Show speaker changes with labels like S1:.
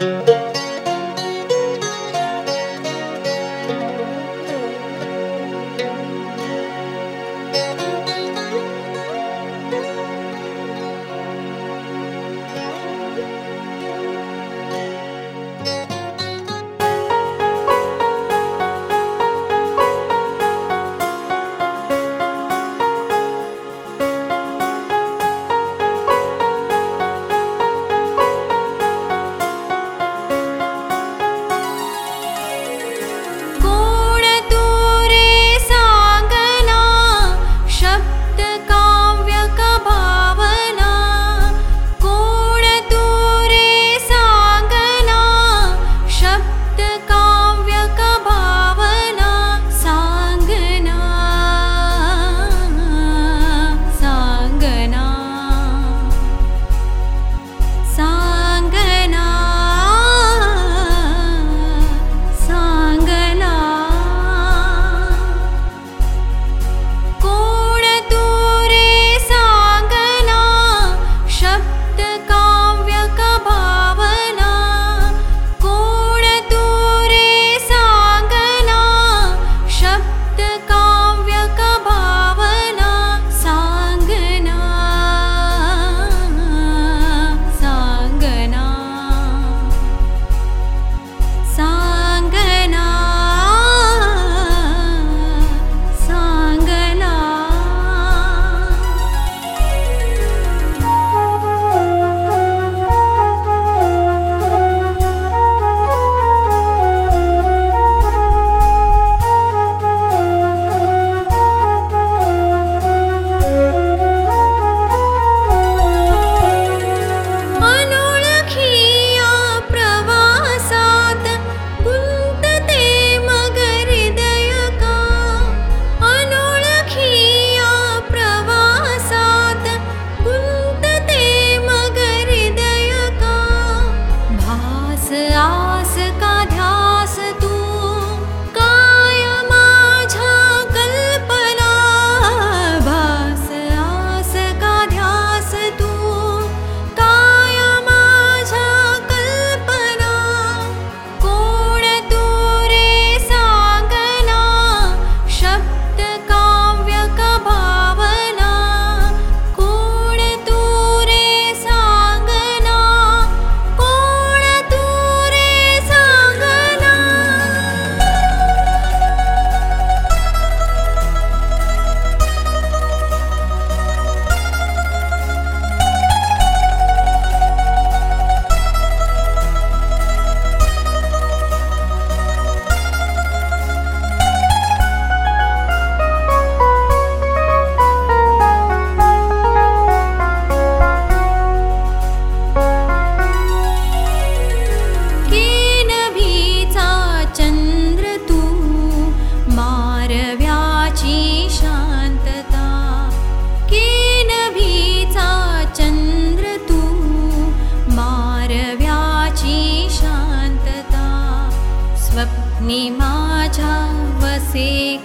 S1: Thank you. Sí.